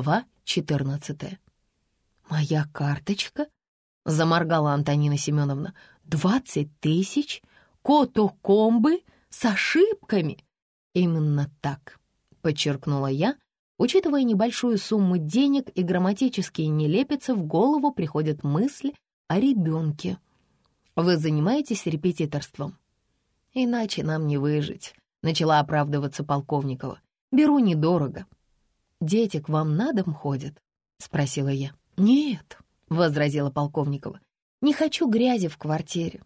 Глава 14. «Моя карточка?» — заморгала Антонина Семеновна. «Двадцать тысяч? Кото-комбы? С ошибками?» «Именно так», — подчеркнула я, учитывая небольшую сумму денег и грамматические нелепицы, в голову приходят мысли о ребенке. «Вы занимаетесь репетиторством?» «Иначе нам не выжить», — начала оправдываться Полковникова. «Беру недорого». «Дети к вам на дом ходят?» — спросила я. «Нет», — возразила Полковникова. «Не хочу грязи в квартире.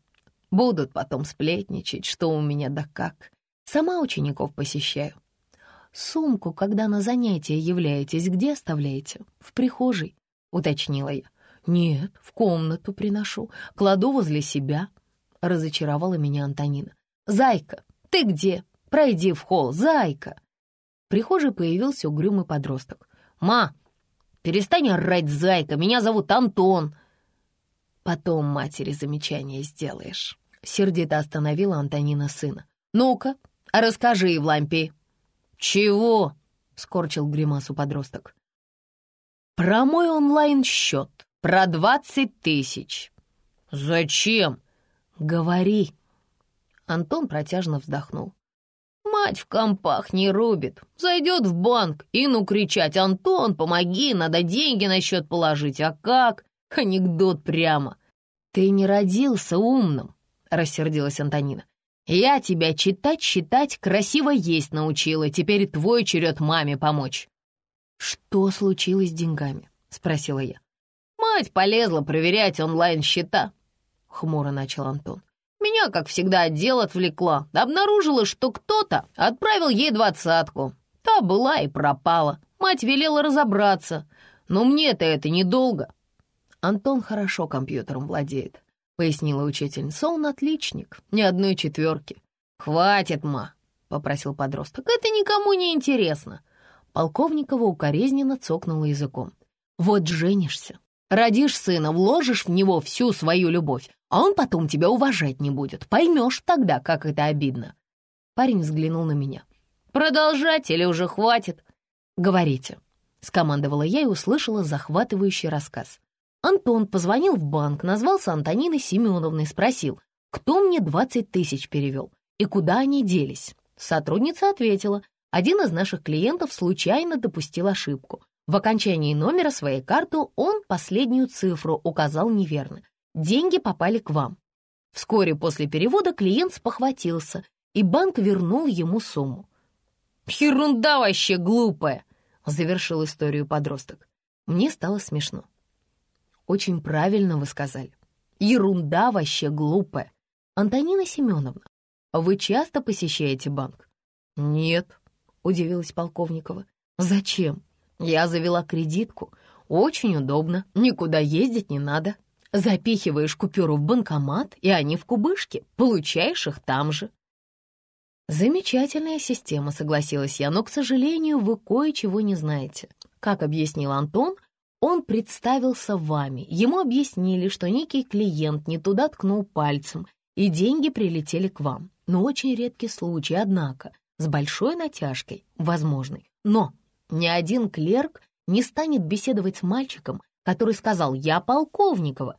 Будут потом сплетничать, что у меня да как. Сама учеников посещаю. Сумку, когда на занятия являетесь, где оставляете? В прихожей», — уточнила я. «Нет, в комнату приношу, кладу возле себя», — разочаровала меня Антонина. «Зайка, ты где? Пройди в холл, зайка!» В прихожей появился угрюмый подросток. «Ма, перестань орать, зайка, меня зовут Антон!» «Потом матери замечание сделаешь», — сердито остановила Антонина сына. «Ну-ка, расскажи, Евлампий». «Чего?» — скорчил гримасу подросток. «Про мой онлайн-счет, про двадцать тысяч». «Зачем?» «Говори». Антон протяжно вздохнул. Мать в компах не рубит. Зайдет в банк и ну кричать «Антон, помоги, надо деньги на счет положить». А как? Анекдот прямо. «Ты не родился умным», — рассердилась Антонина. «Я тебя читать, считать, красиво есть научила. Теперь твой черед маме помочь». «Что случилось с деньгами?» — спросила я. «Мать полезла проверять онлайн-счета», — хмуро начал Антон. Как всегда, отдел отвлекла. Обнаружила, что кто-то отправил ей двадцатку. Та была и пропала. Мать велела разобраться. Но мне-то это недолго. Антон хорошо компьютером владеет, пояснила учительница. Он отличник, ни одной четверки. «Хватит, ма», — попросил подросток. «Это никому не интересно». Полковникова укоризненно цокнула языком. «Вот женишься, родишь сына, вложишь в него всю свою любовь, а он потом тебя уважать не будет. Поймешь тогда, как это обидно». Парень взглянул на меня. «Продолжать или уже хватит?» «Говорите», — скомандовала я и услышала захватывающий рассказ. Антон позвонил в банк, назвался Антониной Семеновной, спросил, кто мне 20 тысяч перевел и куда они делись. Сотрудница ответила, один из наших клиентов случайно допустил ошибку. В окончании номера своей карты он последнюю цифру указал неверно. Деньги попали к вам. Вскоре после перевода клиент спохватился, и банк вернул ему сумму. «Ерунда вообще глупая!» — завершил историю подросток. Мне стало смешно. «Очень правильно вы сказали. Ерунда вообще глупая. Антонина Семеновна, вы часто посещаете банк?» «Нет», — удивилась Полковникова. «Зачем? Я завела кредитку. Очень удобно, никуда ездить не надо». Запихиваешь купюру в банкомат, и они в кубышке, получаешь их там же. Замечательная система, согласилась я, но, к сожалению, вы кое-чего не знаете. Как объяснил Антон, он представился вами. Ему объяснили, что некий клиент не туда ткнул пальцем, и деньги прилетели к вам. Но очень редкий случай, однако, с большой натяжкой, возможный. Но ни один клерк не станет беседовать с мальчиком, который сказал «Я Полковникова»,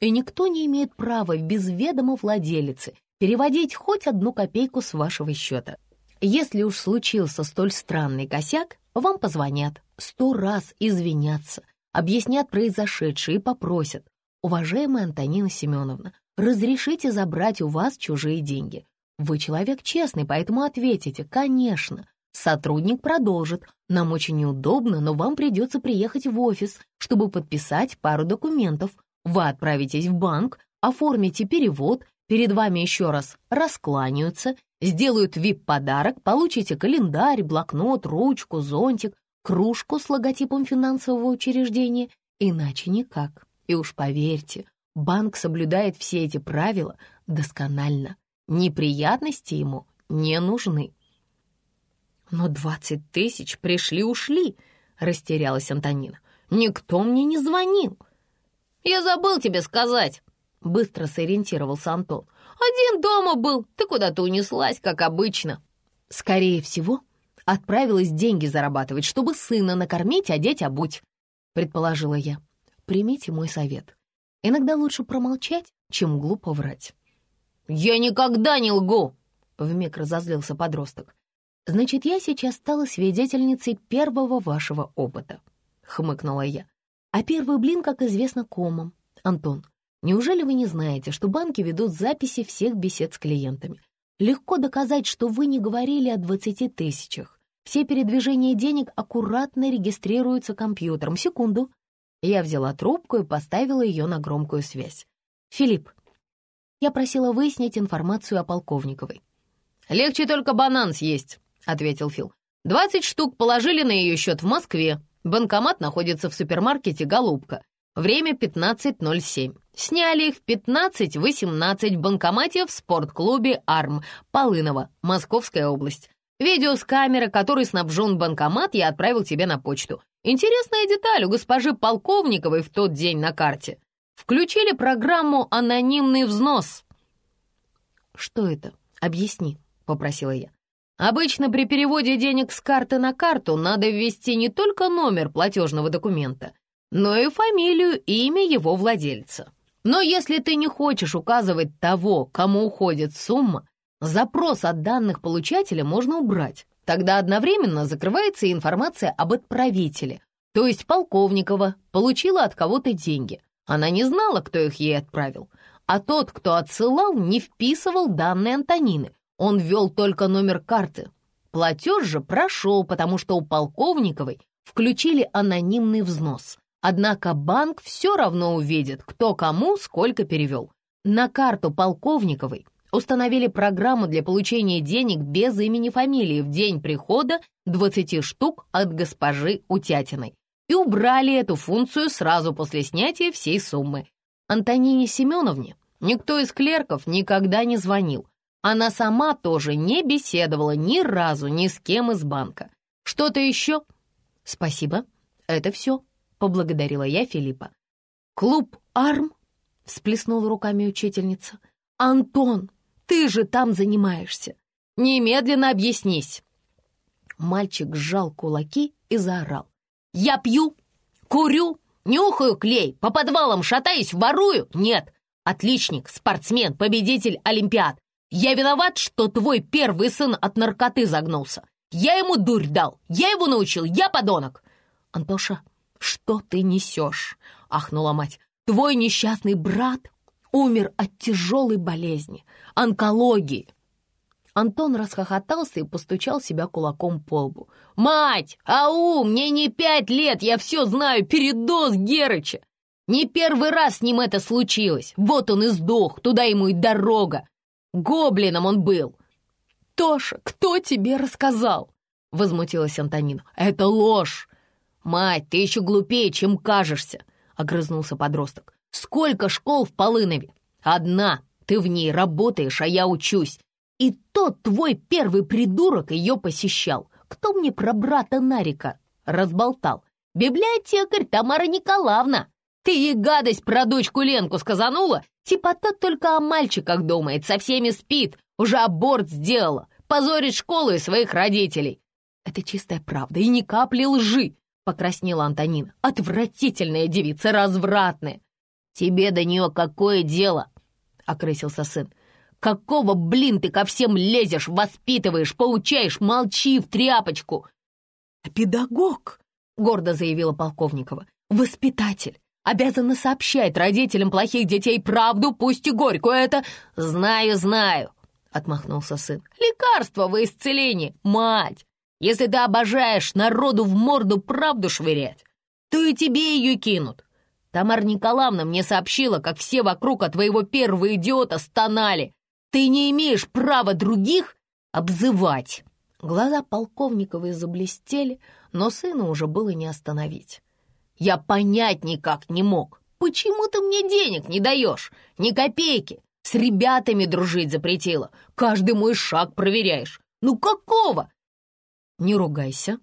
и никто не имеет права без ведома владелицы переводить хоть одну копейку с вашего счета. Если уж случился столь странный косяк, вам позвонят, сто раз извинятся, объяснят произошедшее и попросят. Уважаемая Антонина Семеновна, разрешите забрать у вас чужие деньги. Вы человек честный, поэтому ответите «конечно». Сотрудник продолжит. Нам очень неудобно, но вам придется приехать в офис, чтобы подписать пару документов, вы отправитесь в банк, оформите перевод, перед вами еще раз раскланяются, сделают вип-подарок, получите календарь, блокнот, ручку, зонтик, кружку с логотипом финансового учреждения. Иначе никак. И уж поверьте, банк соблюдает все эти правила досконально. Неприятности ему не нужны. «Но двадцать тысяч пришли-ушли», — растерялась Антонина. «Никто мне не звонил». «Я забыл тебе сказать!» Быстро сориентировался Антон. «Один дома был, ты куда-то унеслась, как обычно». «Скорее всего, отправилась деньги зарабатывать, чтобы сына накормить, одеть, обуть», — предположила я. «Примите мой совет. Иногда лучше промолчать, чем глупо врать». «Я никогда не лгу!» — вмиг разозлился подросток. «Значит, я сейчас стала свидетельницей первого вашего опыта», — хмыкнула я. «А первый блин, как известно, комом. Антон, неужели вы не знаете, что банки ведут записи всех бесед с клиентами? Легко доказать, что вы не говорили о 20 тысячах. Все передвижения денег аккуратно регистрируются компьютером. Секунду». Я взяла трубку и поставила ее на громкую связь. «Филипп, я просила выяснить информацию о Полковниковой». «Легче только банан съесть», ответил Фил. «Двадцать штук положили на ее счет в Москве. Банкомат находится в супермаркете «Голубка». Время 15.07. Сняли их в 15.18 в банкомате в спортклубе «Арм» Полынова, Московская область. Видео с камеры, которой снабжен банкомат, я отправил тебе на почту. Интересная деталь у госпожи Полковниковой в тот день на карте. Включили программу «Анонимный взнос». «Что это? Объясни», — попросила я. Обычно при переводе денег с карты на карту надо ввести не только номер платежного документа, но и фамилию и имя его владельца. Но если ты не хочешь указывать того, кому уходит сумма, запрос от данных получателя можно убрать. Тогда одновременно закрывается и информация об отправителе, то есть Полковникова получила от кого-то деньги. Она не знала, кто их ей отправил, а тот, кто отсылал, не вписывал данные Антонины, он ввел только номер карты. Платеж же прошел, потому что у Полковниковой включили анонимный взнос. Однако банк все равно увидит, кто кому сколько перевел. На карту Полковниковой установили программу для получения денег без имени фамилии в день прихода 20 штук от госпожи Утятиной и убрали эту функцию сразу после снятия всей суммы. Антонине Семеновне никто из клерков никогда не звонил, она сама тоже не беседовала ни разу ни с кем из банка. Что-то еще? Спасибо, это все, поблагодарила я Филиппа. Клуб «Арм»? всплеснула руками учительница. Антон, ты же там занимаешься. Немедленно объяснись. Мальчик сжал кулаки и заорал. «Я пью, курю, нюхаю клей, по подвалам шатаюсь, ворую? Нет, отличник, спортсмен, победитель Олимпиад. Я виноват, что твой первый сын от наркоты загнулся. Я ему дурь дал, я его научил, я подонок. Антоша, что ты несешь? Ахнула мать. Твой несчастный брат умер от тяжелой болезни, онкологии. Антон расхохотался и постучал себя кулаком по лбу. «Мать! Ау! Мне не пять лет, я все знаю, передоз Герыча! Не первый раз с ним это случилось. Вот он и сдох, туда ему и дорога. Гоблином он был!» «Тоша, кто тебе рассказал?» — возмутилась Антонина. «Это ложь!» «Мать, ты еще глупее, чем кажешься!» — огрызнулся подросток. «Сколько школ в Полынове? Одна. Ты в ней работаешь, а я учусь. И тот твой первый придурок ее посещал. Кто мне про брата Нарика разболтал? Библиотекарь Тамара Николаевна. Ты ей гадость про дочку Ленку сказанула, Типа тот только о мальчиках думает, со всеми спит, уже аборт сделала, позорит школу и своих родителей. Это чистая правда и ни капли лжи, покраснела Антонина. Отвратительная девица, развратная. Тебе до нее какое дело? Окрысился сын. Какого, блин, ты ко всем лезешь, воспитываешь, поучаешь, молчи в тряпочку? Педагог, гордо заявила Полковникова. Воспитатель обязана сообщать родителям плохих детей правду, пусть и горькую. Это знаю, знаю, — отмахнулся сын. Лекарство во исцеление, мать. Если ты обожаешь народу в морду правду швырять, то и тебе ее кинут. Тамара Николаевна мне сообщила, как все вокруг от твоего первого идиота стонали. Ты не имеешь права других обзывать. Глаза Полковниковой заблестели, но сына уже было не остановить. Я понять никак не мог. Почему ты мне денег не даешь? Ни копейки. С ребятами дружить запретила. Каждый мой шаг проверяешь. Ну какого? Не ругайся,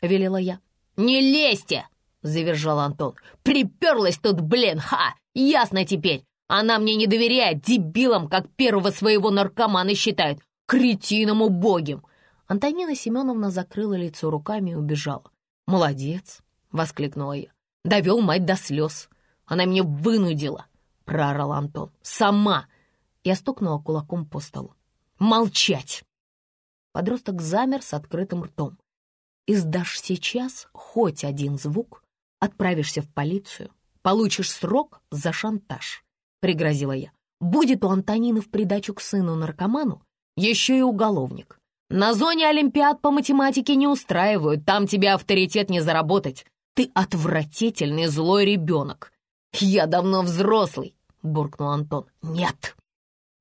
велела я. Не лезьте, завержал Антон. Приперлась тут, блин, ха! Ясно теперь. Она мне не доверяет, дебилам, как первого своего наркомана считает, кретином убогим. Антонина Семеновна закрыла лицо руками и убежала. «Молодец!» — воскликнула я. «Довел мать до слез. Она меня вынудила!» — проорал Антон. «Сама!» Я стукнула кулаком по столу. «Молчать!» Подросток замер с открытым ртом. «Издашь сейчас хоть один звук, отправишься в полицию, получишь срок за шантаж», — пригрозила я. «Будет у Антонины в придачу к сыну-наркоману еще и уголовник. На зоне Олимпиад по математике не устраивают, там тебе авторитет не заработать. Ты отвратительный злой ребенок. Я давно взрослый, буркнул Антон. Нет,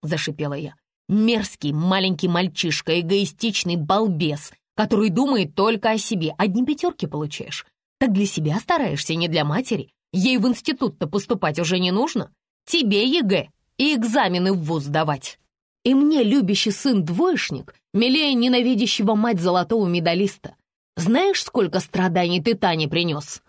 зашипела я. Мерзкий маленький мальчишка, эгоистичный балбес, который думает только о себе. Одни пятерки получаешь. Так для себя стараешься, не для матери. Ей в институт-то поступать уже не нужно. Тебе ЕГЭ и экзамены в вуз давать. И мне любящий сын-двоечник милее ненавидящего мать золотого медалиста. Знаешь, сколько страданий ты Тане принес?»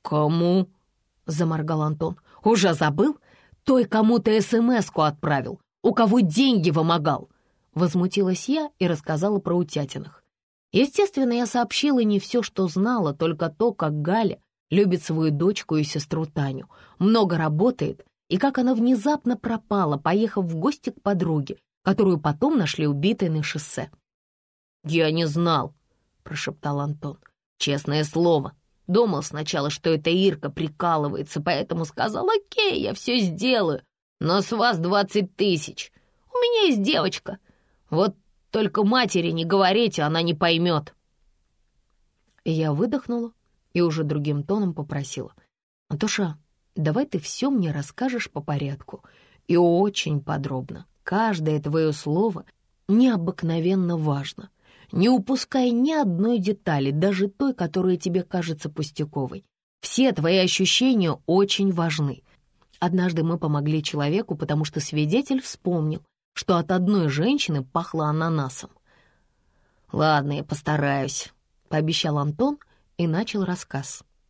«Кому?» — заморгал Антон. «Уже забыл? Той, кому ты СМС-ку отправил, у кого деньги вымогал». Возмутилась я и рассказала про утятиных. Естественно, я сообщила не все, что знала, только то, как Галя любит свою дочку и сестру Таню, много работает и как она внезапно пропала, поехав в гости к подруге, которую потом нашли убитой на шоссе. «Я не знал», — прошептал Антон. «Честное слово. Думал сначала, что это Ирка прикалывается, поэтому сказал, окей, я все сделаю, но с вас двадцать тысяч. У меня есть девочка. Вот только матери не говорите, она не поймет». Я выдохнула и уже другим тоном попросила. «Антоша, Давай ты все мне расскажешь по порядку и очень подробно. Каждое твое слово необыкновенно важно. Не упускай ни одной детали, даже той, которая тебе кажется пустяковой. Все твои ощущения очень важны. Однажды мы помогли человеку, потому что свидетель вспомнил, что от одной женщины пахло ананасом. «Ладно, я постараюсь», — пообещал Антон и начал рассказ.